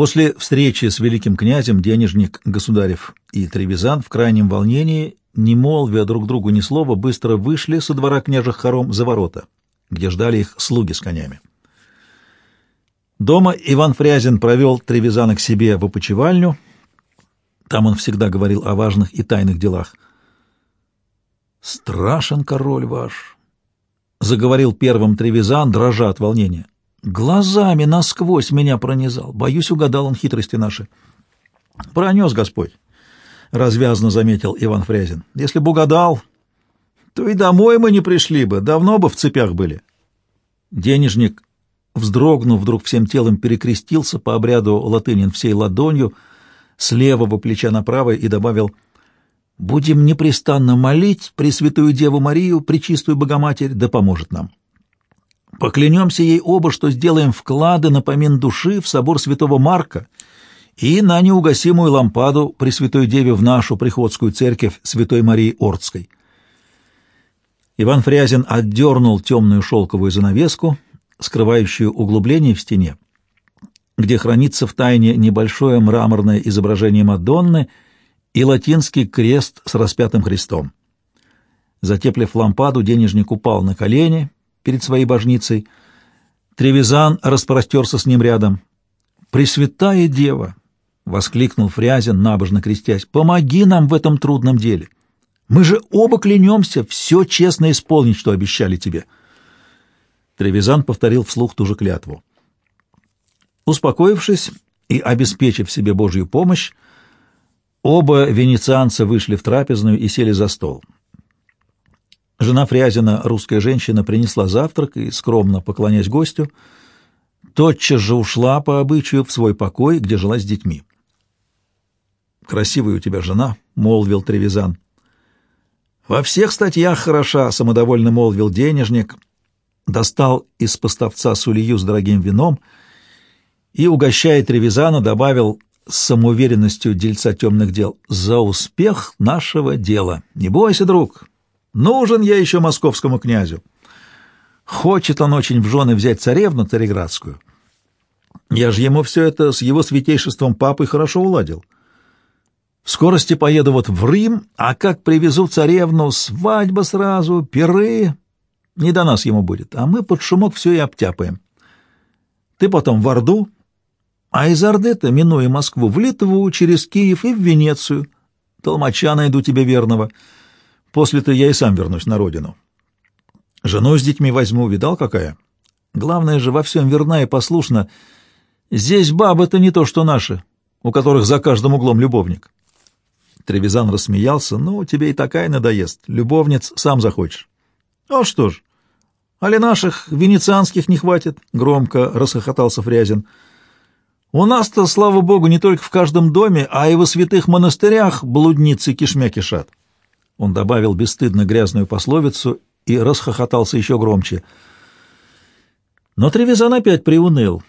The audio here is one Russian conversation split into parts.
После встречи с великим князем денежник Государев и Тревизан в крайнем волнении, не молвя друг другу ни слова, быстро вышли со двора княжих хором за ворота, где ждали их слуги с конями. Дома Иван Фрязин провел Тревизана к себе в опочивальню. Там он всегда говорил о важных и тайных делах. «Страшен король ваш!» — заговорил первым Тревизан, дрожа от волнения. Глазами насквозь меня пронизал. Боюсь, угадал он хитрости наши. Пронес Господь, — развязно заметил Иван Фрязин. Если бы угадал, то и домой мы не пришли бы, давно бы в цепях были. Денежник, вздрогнув вдруг всем телом, перекрестился по обряду латынин всей ладонью с левого плеча на правое и добавил «Будем непрестанно молить Пресвятую Деву Марию, Пречистую Богоматерь, да поможет нам». Поклянемся ей оба, что сделаем вклады на помин души в собор святого Марка и на неугасимую лампаду Пресвятой Деве в нашу приходскую церковь Святой Марии Ордской. Иван Фрязин отдернул темную шелковую занавеску, скрывающую углубление в стене, где хранится в тайне небольшое мраморное изображение Мадонны и латинский крест с распятым Христом. Затеплив лампаду, денежник упал на колени перед своей божницей. Тревизан распростерся с ним рядом. «Пресвятая Дева!» — воскликнул Фрязин, набожно крестясь. «Помоги нам в этом трудном деле! Мы же оба клянемся все честно исполнить, что обещали тебе!» Тревизан повторил вслух ту же клятву. Успокоившись и обеспечив себе Божью помощь, оба венецианца вышли в трапезную и сели за стол. Жена Фрязина, русская женщина, принесла завтрак и, скромно поклонясь гостю, тотчас же ушла по обычаю в свой покой, где жила с детьми. «Красивая у тебя жена», — молвил Тревизан. «Во всех статьях хороша», — самодовольно молвил денежник, достал из поставца сулью с дорогим вином и, угощая Тревизана, добавил с самоуверенностью дельца темных дел «За успех нашего дела! Не бойся, друг, Нужен я еще московскому князю. Хочет он очень в жены взять царевну цареградскую. Я же ему все это с его святейшеством папой хорошо уладил. В скорости поеду вот в Рим, а как привезу царевну, свадьба сразу, пиры. Не до нас ему будет, а мы под шумок все и обтяпаем. Ты потом в Орду, а из Орды-то, минуя Москву, в Литву, через Киев и в Венецию. Толмача найду тебе верного — После-то я и сам вернусь на родину. Жену с детьми возьму, видал какая? Главное же, во всем верна и послушна. Здесь бабы-то не то, что наши, у которых за каждым углом любовник. Тревизан рассмеялся. Ну, тебе и такая надоест. Любовниц сам захочешь. А что ж, али наших венецианских не хватит? Громко расхохотался Фрязин. У нас-то, слава богу, не только в каждом доме, а и во святых монастырях блудницы кишмя кишат. Он добавил бесстыдно грязную пословицу и расхохотался еще громче. Но Тревизан опять приуныл,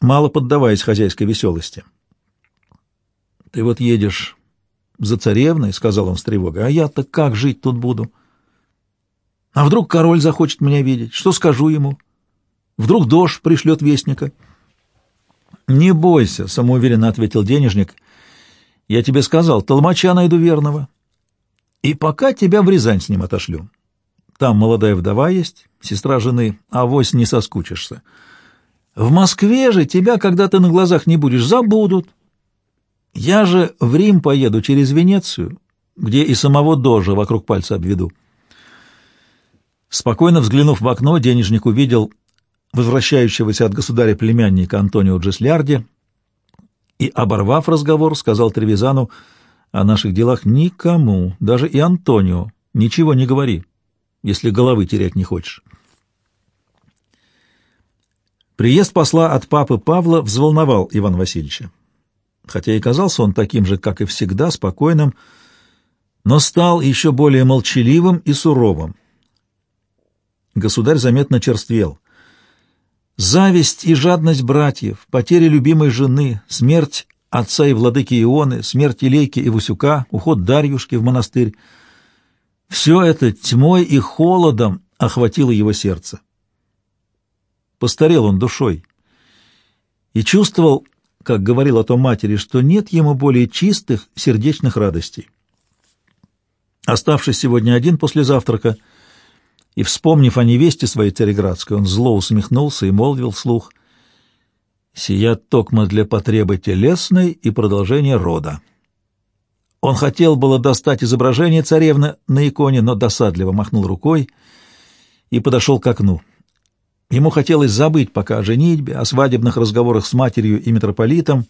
мало поддаваясь хозяйской веселости. — Ты вот едешь за царевной, — сказал он с тревогой, — а я-то как жить тут буду? А вдруг король захочет меня видеть? Что скажу ему? Вдруг дождь пришлет вестника? — Не бойся, — самоуверенно ответил денежник. — Я тебе сказал, толмача найду верного. И пока тебя в Рязань с ним отошлю. Там молодая вдова есть, сестра жены, а вось не соскучишься. В Москве же тебя, когда ты на глазах не будешь, забудут. Я же в Рим поеду через Венецию, где и самого дожа вокруг пальца обведу. Спокойно взглянув в окно, денежник увидел возвращающегося от государя племянника Антонио Джеслярди и, оборвав разговор, сказал Тревизану — о наших делах никому, даже и Антонио, ничего не говори, если головы терять не хочешь. Приезд посла от папы Павла взволновал Ивана Васильевича. Хотя и казался он таким же, как и всегда, спокойным, но стал еще более молчаливым и суровым. Государь заметно черствел. Зависть и жадность братьев, потеря любимой жены, смерть отца и владыки Ионы, смерть Илейки и Васюка, уход Дарьюшки в монастырь. Все это тьмой и холодом охватило его сердце. Постарел он душой и чувствовал, как говорил о том матери, что нет ему более чистых сердечных радостей. Оставшись сегодня один после завтрака и вспомнив о невесте своей цареградской, он зло усмехнулся и молвил вслух «Сия токма для потребы телесной и продолжения рода». Он хотел было достать изображение царевны на иконе, но досадливо махнул рукой и подошел к окну. Ему хотелось забыть пока о женитьбе, о свадебных разговорах с матерью и митрополитом.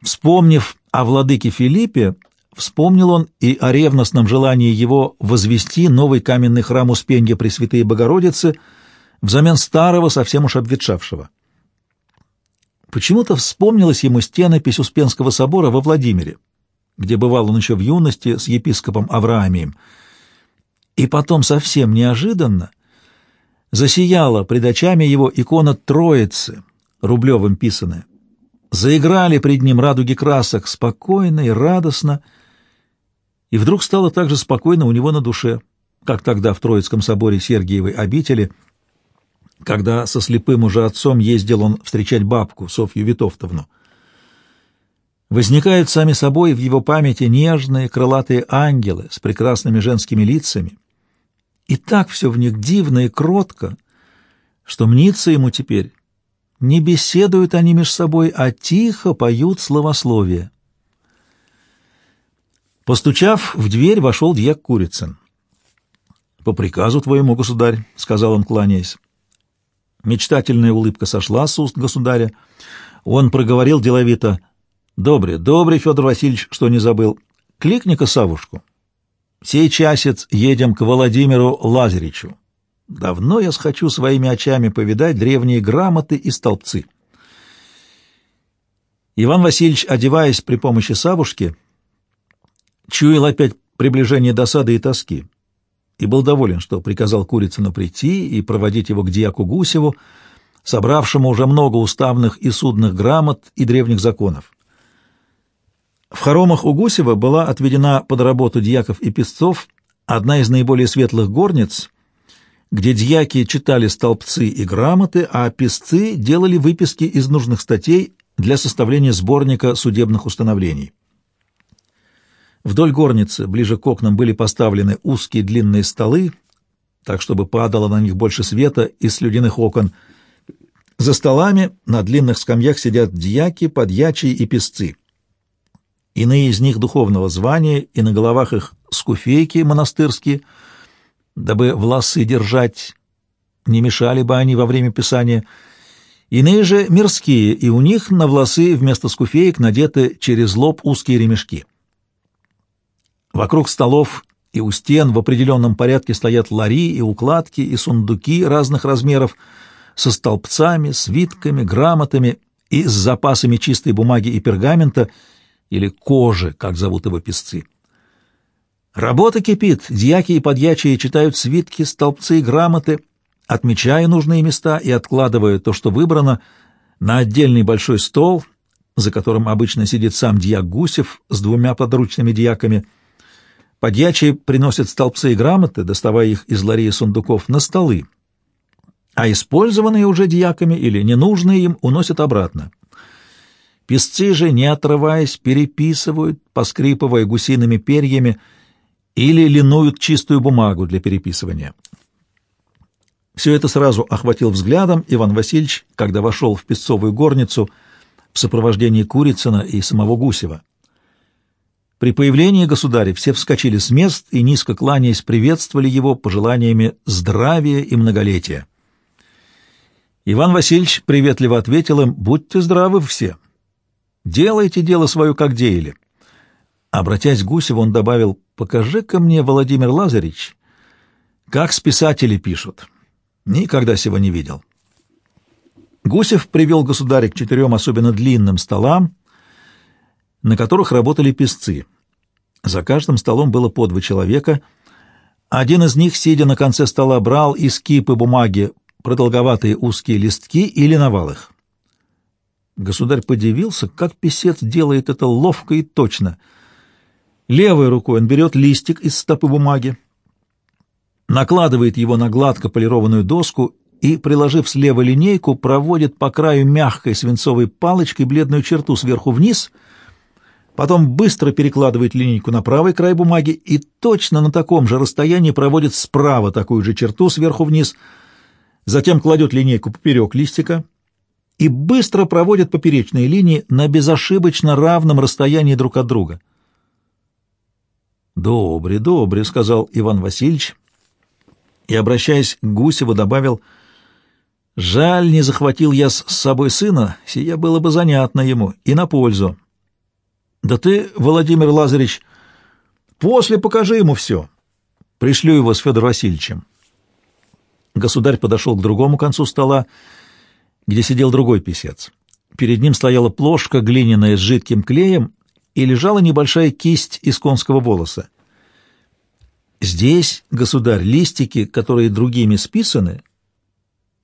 Вспомнив о владыке Филиппе, вспомнил он и о ревностном желании его возвести новый каменный храм Успенья Пресвятые Богородицы взамен старого, совсем уж обветшавшего. Почему-то вспомнилась ему стенопись Успенского собора во Владимире, где бывал он еще в юности с епископом Авраамием. И потом совсем неожиданно засияла пред очами его икона Троицы, рублевым писаная. Заиграли пред ним радуги красок спокойно и радостно, и вдруг стало так же спокойно у него на душе, как тогда в Троицком соборе Сергиевой обители, когда со слепым уже отцом ездил он встречать бабку, Софью Витовтовну. Возникают сами собой в его памяти нежные крылатые ангелы с прекрасными женскими лицами, и так все в них дивно и кротко, что мнится ему теперь. Не беседуют они между собой, а тихо поют словословие. Постучав в дверь, вошел дьяк Курицын. «По приказу твоему, государь», — сказал он, кланяясь. Мечтательная улыбка сошла с уст государя. Он проговорил деловито. «Добрый, добрый, Федор Васильевич, что не забыл. Кликни-ка Савушку. Сей часец едем к Владимиру Лазаричу. Давно я схочу своими очами повидать древние грамоты и столбцы. Иван Васильевич, одеваясь при помощи савушки, чуял опять приближение досады и тоски и был доволен, что приказал Курицыну прийти и проводить его к дьяку Гусеву, собравшему уже много уставных и судных грамот и древних законов. В хоромах у Гусева была отведена под работу дьяков и песцов одна из наиболее светлых горниц, где дьяки читали столбцы и грамоты, а песцы делали выписки из нужных статей для составления сборника судебных установлений. Вдоль горницы, ближе к окнам, были поставлены узкие длинные столы, так чтобы падало на них больше света из слюдяных окон. За столами на длинных скамьях сидят дьяки, подьячие и песцы. Иные из них духовного звания, и на головах их скуфейки монастырские, дабы власы держать, не мешали бы они во время писания. Иные же мирские, и у них на власы вместо скуфеек надеты через лоб узкие ремешки. Вокруг столов и у стен в определенном порядке стоят лари и укладки и сундуки разных размеров со столбцами, свитками, грамотами и с запасами чистой бумаги и пергамента — или кожи, как зовут его песцы. Работа кипит, дьяки и подьячие читают свитки, столбцы и грамоты, отмечая нужные места и откладывая то, что выбрано, на отдельный большой стол, за которым обычно сидит сам дьяк Гусев с двумя подручными дьяками. Подьячие приносят столбцы и грамоты, доставая их из ларей сундуков, на столы, а использованные уже дьяками или ненужные им уносят обратно. Песцы же, не отрываясь, переписывают, поскрипывая гусиными перьями, или линуют чистую бумагу для переписывания. Все это сразу охватил взглядом Иван Васильевич, когда вошел в песцовую горницу в сопровождении Курицына и самого Гусева. При появлении государя все вскочили с мест и, низко кланяясь, приветствовали его пожеланиями здравия и многолетия. Иван Васильевич приветливо ответил им «Будьте здравы все!» Делайте дело свое, как деяли. Обратясь к Гусеву, он добавил, «Покажи-ка мне, Владимир Лазаревич, как с писатели пишут. Никогда сего не видел». Гусев привел государя к четырем особенно длинным столам, на которых работали писцы. За каждым столом было по два человека. Один из них, сидя на конце стола, брал из кипы бумаги продолговатые узкие листки и линовал их. Государь подивился, как писец делает это ловко и точно. Левой рукой он берет листик из стопы бумаги, накладывает его на гладко полированную доску и, приложив слева линейку, проводит по краю мягкой свинцовой палочкой бледную черту сверху вниз, потом быстро перекладывает линейку на правый край бумаги и точно на таком же расстоянии проводит справа такую же черту сверху вниз, затем кладет линейку поперек листика и быстро проводит поперечные линии на безошибочно равном расстоянии друг от друга. «Добре, добре», — сказал Иван Васильевич, и, обращаясь к Гусеву, добавил — Жаль, не захватил я с собой сына, сия было бы занятно ему и на пользу. Да ты, Владимир Лазаревич, после покажи ему все. Пришлю его с Федором Васильевичем. Государь подошел к другому концу стола, где сидел другой писец. Перед ним стояла плошка глиняная с жидким клеем и лежала небольшая кисть из конского волоса. Здесь, государь, листики, которые другими списаны,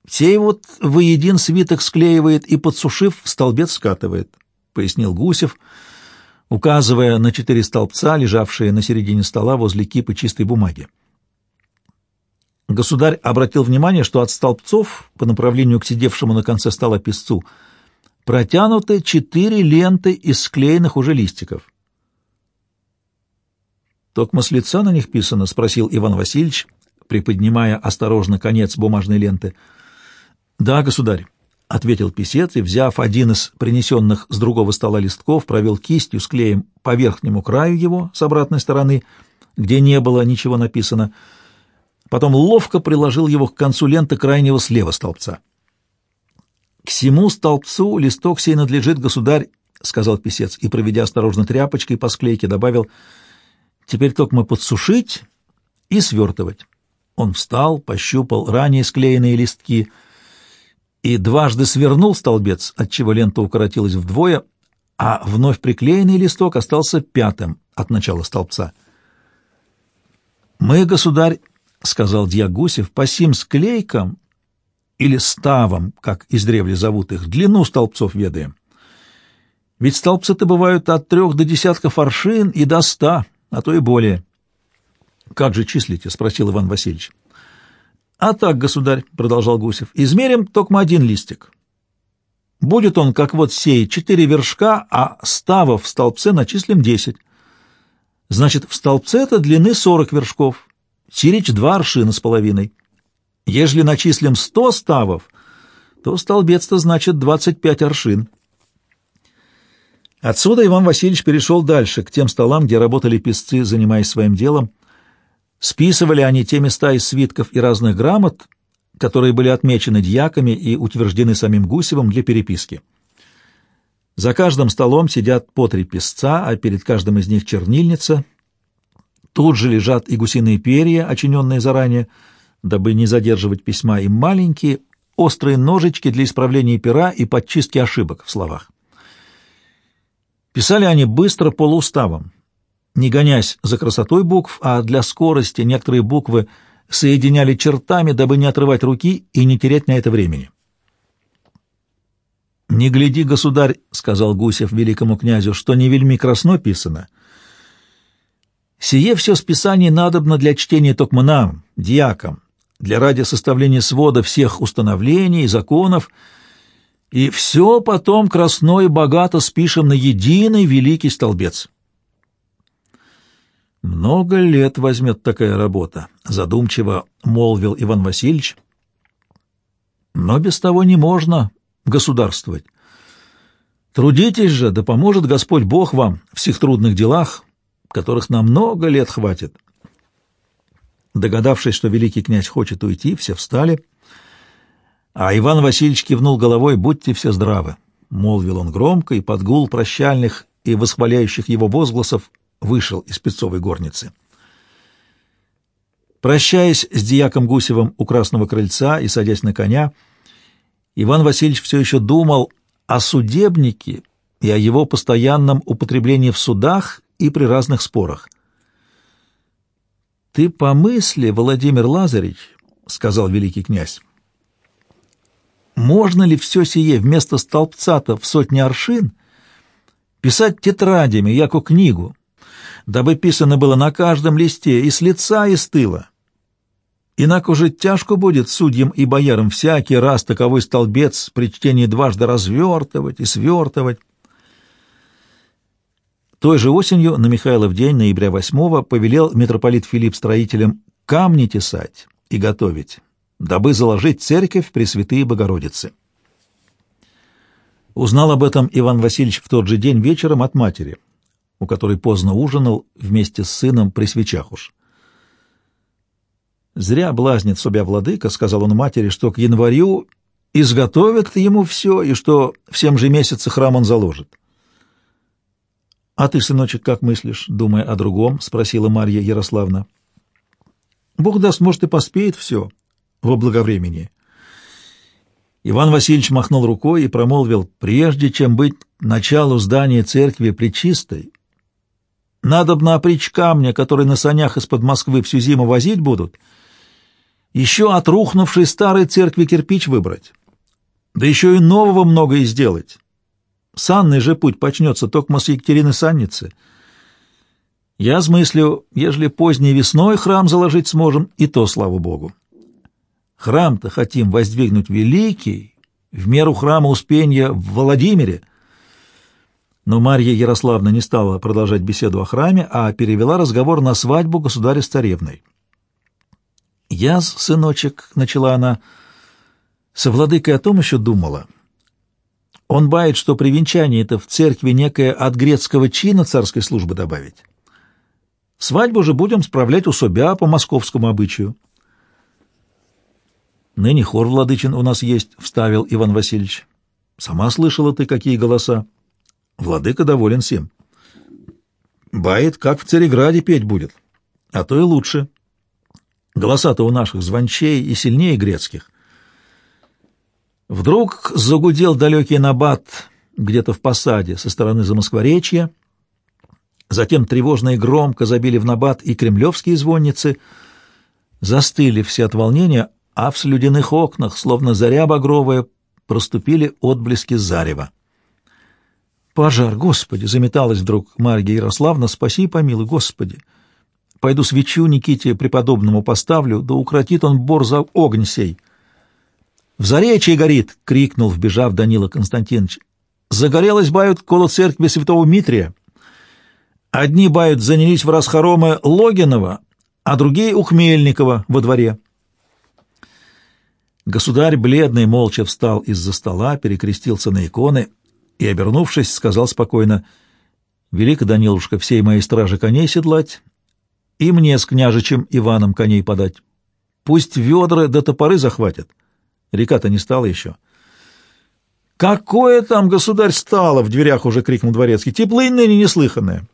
Сей вот воедин свиток склеивает и, подсушив, столбец скатывает, — пояснил Гусев, указывая на четыре столбца, лежавшие на середине стола возле кипы чистой бумаги. Государь обратил внимание, что от столбцов по направлению к сидевшему на конце стола песцу протянуты четыре ленты из склеенных уже листиков. «Токмо с лица на них писано?» — спросил Иван Васильевич, приподнимая осторожно конец бумажной ленты — «Да, государь», — ответил писец и, взяв один из принесенных с другого стола листков, провел кистью с клеем по верхнему краю его с обратной стороны, где не было ничего написано, потом ловко приложил его к концу ленты крайнего слева столбца. «К всему столбцу листок сей надлежит, государь», — сказал писец, и, проведя осторожно тряпочкой по склейке, добавил, «теперь только мы подсушить и свертывать». Он встал, пощупал ранее склеенные листки — и дважды свернул столбец, отчего лента укоротилась вдвое, а вновь приклеенный листок остался пятым от начала столбца. «Мы, государь, — сказал дьяк Гусев, — по сим склейкам или ставам, как издревле зовут их, длину столбцов ведаем. Ведь столбцы-то бывают от трех до десятков аршин и до ста, а то и более. — Как же числите? — спросил Иван Васильевич. А так, государь, — продолжал Гусев, — измерим только один листик. Будет он, как вот сей, четыре вершка, а ставов в столбце начислим десять. Значит, в столбце-то длины сорок вершков, сирич два аршина с половиной. Ежели начислим сто ставов, то столбец-то значит двадцать пять аршин. Отсюда Иван Васильевич перешел дальше, к тем столам, где работали писцы, занимаясь своим делом — Списывали они те места из свитков и разных грамот, которые были отмечены дьяками и утверждены самим Гусевым для переписки. За каждым столом сидят по три песца, а перед каждым из них чернильница. Тут же лежат и гусиные перья, очиненные заранее, дабы не задерживать письма, и маленькие острые ножички для исправления пера и подчистки ошибок в словах. Писали они быстро полууставом, не гонясь за красотой букв, а для скорости некоторые буквы соединяли чертами, дабы не отрывать руки и не терять на это времени. «Не гляди, государь», — сказал Гусев великому князю, — «что не вельми красно писано. Сие все списание надобно для чтения токмо нам, дьякам, для ради составления свода всех установлений, законов, и все потом красно и богато спишем на единый великий столбец». «Много лет возьмет такая работа», — задумчиво молвил Иван Васильевич. «Но без того не можно государствовать. Трудитесь же, да поможет Господь Бог вам в всех трудных делах, которых на много лет хватит». Догадавшись, что великий князь хочет уйти, все встали, а Иван Васильевич кивнул головой «Будьте все здравы», — молвил он громко и под гул прощальных и восхваляющих его возгласов вышел из песцовой горницы. Прощаясь с дьяком Гусевым у Красного Крыльца и садясь на коня, Иван Васильевич все еще думал о судебнике и о его постоянном употреблении в судах и при разных спорах. «Ты помысли, Владимир Лазаревич, — сказал великий князь, — можно ли все сие вместо столбца-то в сотни аршин писать тетрадями, яко книгу, дабы писано было на каждом листе и с лица, и с тыла. Инак уже тяжко будет судьям и боярам всякий раз таковой столбец при чтении дважды развертывать и свертывать. Той же осенью на Михайлов день, ноября 8 повелел митрополит Филипп строителям камни тесать и готовить, дабы заложить церковь Пресвятые Богородицы. Узнал об этом Иван Васильевич в тот же день вечером от матери, у которой поздно ужинал вместе с сыном при свечах уж. «Зря блазнит себя владыка», — сказал он матери, — «что к январю изготовят ему все, и что в семь же месяце храм он заложит». «А ты, сыночек, как мыслишь, думая о другом?» — спросила Марья Ярославна. «Бог даст, может, и поспеет все во благовремени». Иван Васильевич махнул рукой и промолвил, «Прежде чем быть началу здания церкви причистой, надо б на опричь камня, который на санях из-под Москвы всю зиму возить будут, еще от рухнувшей старой церкви кирпич выбрать, да еще и нового многое сделать. Санный же путь почнется только с Екатерины Санницы. Я смыслю, ежели поздней весной храм заложить сможем, и то, слава Богу. Храм-то хотим воздвигнуть великий, в меру храма Успения в Владимире. Но Марья Ярославна не стала продолжать беседу о храме, а перевела разговор на свадьбу государя с царевной. «Я, сыночек», — начала она, — «со владыкой о том еще думала». Он бает, что при венчании-то в церкви некое от грецкого чина царской службы добавить. Свадьбу же будем справлять у себя по московскому обычаю. Ныне хор владычин у нас есть, — вставил Иван Васильевич. Сама слышала ты, какие голоса. Владыка доволен всем. Бает, как в Цареграде петь будет, а то и лучше. Голоса-то у наших звончей и сильнее грецких. Вдруг загудел далекий набат где-то в посаде со стороны Замоскворечья, затем тревожно и громко забили в набат и кремлевские звонницы, застыли все от волнения, а в слюдяных окнах, словно заря багровая, проступили отблески зарева. «Пожар, Господи!» — заметалась вдруг Марья Ярославна. «Спаси и помилуй, Господи! Пойду свечу Никите преподобному поставлю, да укротит он бор за огонь сей!» «В заречье горит!» — крикнул, вбежав Данила Константинович. «Загорелась, бают, коло церкви святого Митрия. Одни, бают, занялись в расхоромы Логинова, а другие — у Хмельникова во дворе». Государь, бледный, молча встал из-за стола, перекрестился на иконы и, обернувшись, сказал спокойно, «Велика, Данилушка, всей моей стражи коней седлать и мне с княжичем Иваном коней подать. Пусть ведра до топоры захватят». Река-то не стала еще. «Какое там, государь, стало?» — в дверях уже крикнул дворецкий. «Теплынь ныне неслыханное.